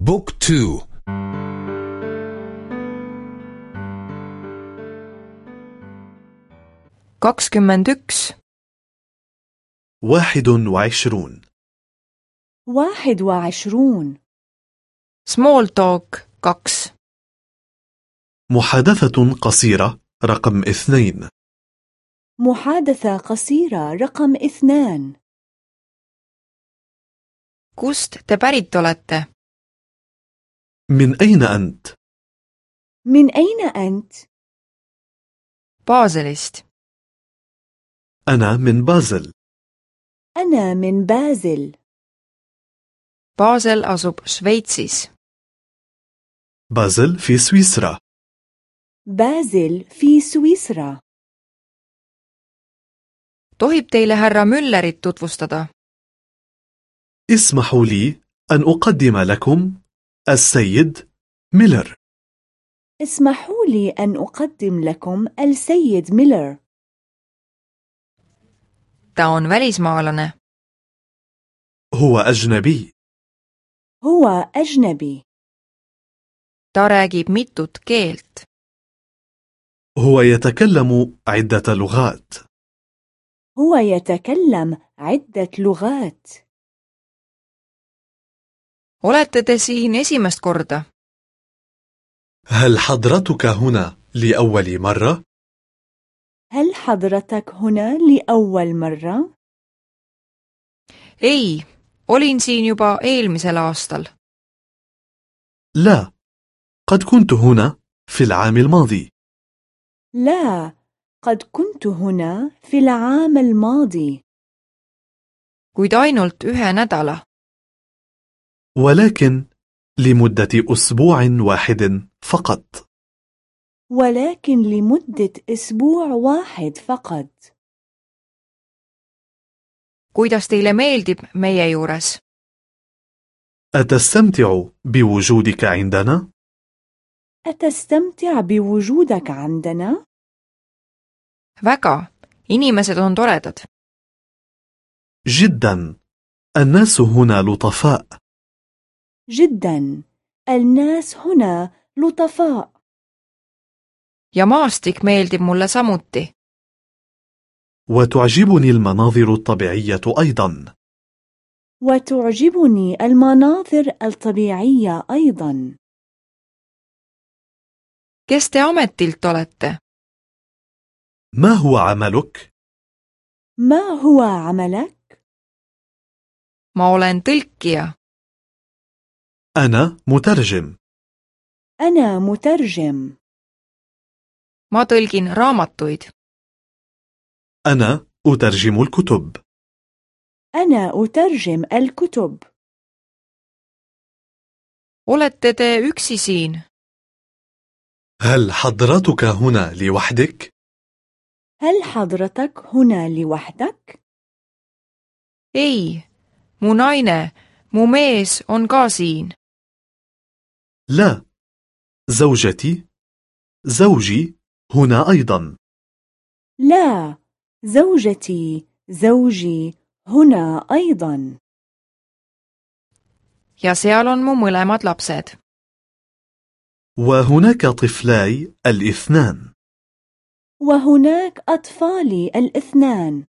بوك تو kakskümmend üks. واحد وعشرون. واحد وعشرون. Small talk kaks. محادثة قصيرة رقم اثنين. محادثة قصيرة رقم اثنان. Kust te pärit olete? من أين أنت؟ من أين أنت؟ Baselist. أنا من بازل. أنا من بازل. Basel asub Šveitsis بازل في سويسرا. بازل في سويسرا. Tohib teile härra Müllerit tutvustada. اسمحوا لي أن أقدم لكم السيد ميلر. اسمحوا لي أن أقدم لكم السيد ميلر. Ta on välismaalane. هو أجنبي. هو أجنبي. Ta räägib mitut keelt. هو يتكلم عدة لغات. هو يتكلم عدة لغات. Olete te siin esimest korda? هل حضرتك هنا لأول مرة؟ هل حضرتك هنا لأول مرة؟ ei olin siin juba eelmisel aastal. لا قد كنت هنا في العام الماضي. لا قد كنت هنا في العام الماضي. Kuid ainult ühe nädala. ولكن لمدة أسبوع واحد فقط. ولكن لمدة أسبوع واحد فقط. Kuidas teile meeldib meie juures? أتستمتع بوجودك عندنا؟ أتستمتع بوجودك عندنا؟ väga. Inimesed on toredad. جدا. الناس هنا لطفاء. جدا. الناس هنا لطفاء. Ja maastik meeldib mulle samuti. وتعجبني المناظر الطبيعية أيضا. وتعجبني المناظر الطبيعية أيضا. Kes te ametilt olete? ما هو عملك؟ ما هو عملك؟ ma olen tõlkija. أنا مترجم. أنا مترجم. Ma tõlgin raamatuid. أنا أترجم الكتب. أنا أترجم الكتب. Olete te üksi siin? هل حضرتك هنا لوحدك؟ هل حضرتك هنا لوحدك؟ ei mu naine mu mees on ka siin. لا. زوجتي. زوجي هنا أيضا. لا. زوجتي. زوجي هنا أيضا. Ja seal on mu mõlemad lapsed. وهناك طفلاي الاثنان وهناك أطفالي الاثنان.